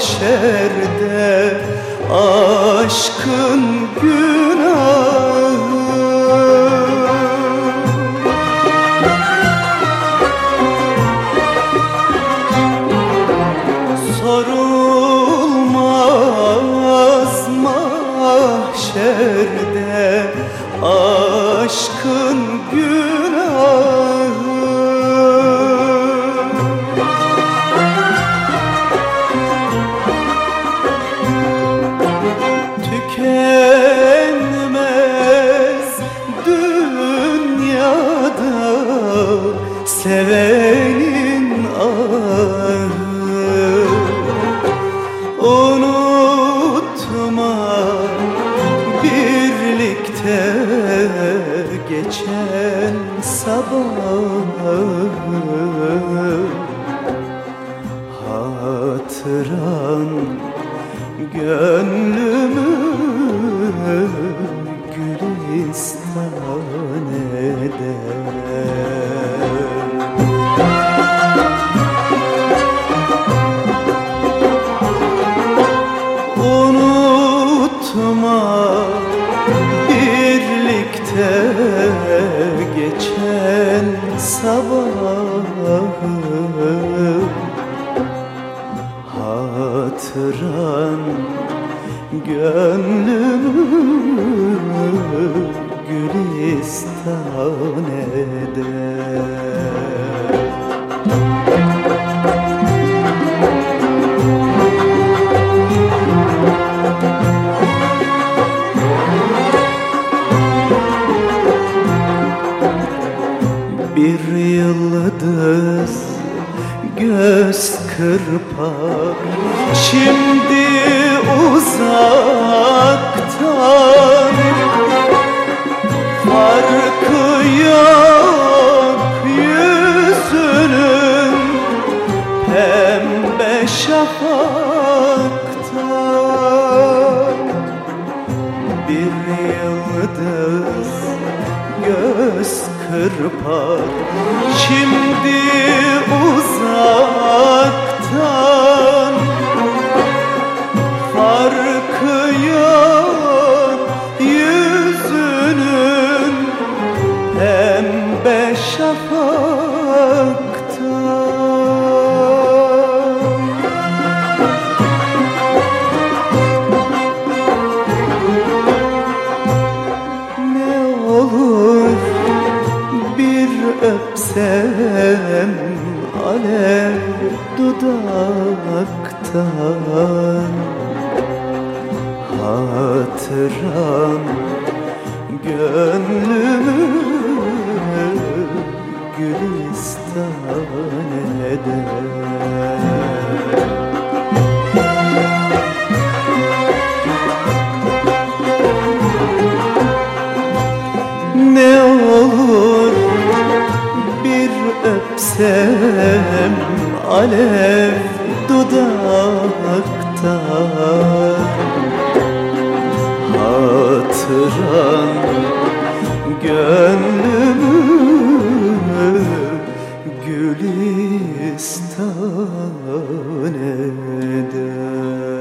mahşerde aşkın günahı Hatıran gönlümü geçen sabahı Hatıran gönlümü gülistan eder Bir yıldız göz kırpar. Şimdi uzaktan Farkı yok göz kırpar Şimdi uzaktan Farkı yok yüzünün Pembe şafaktan öpsem alev dudaktan. Hatıran gönlümü gülistan eder. Ne olur öpsem alev dudakta. Hatıran gönlümü gülistan eder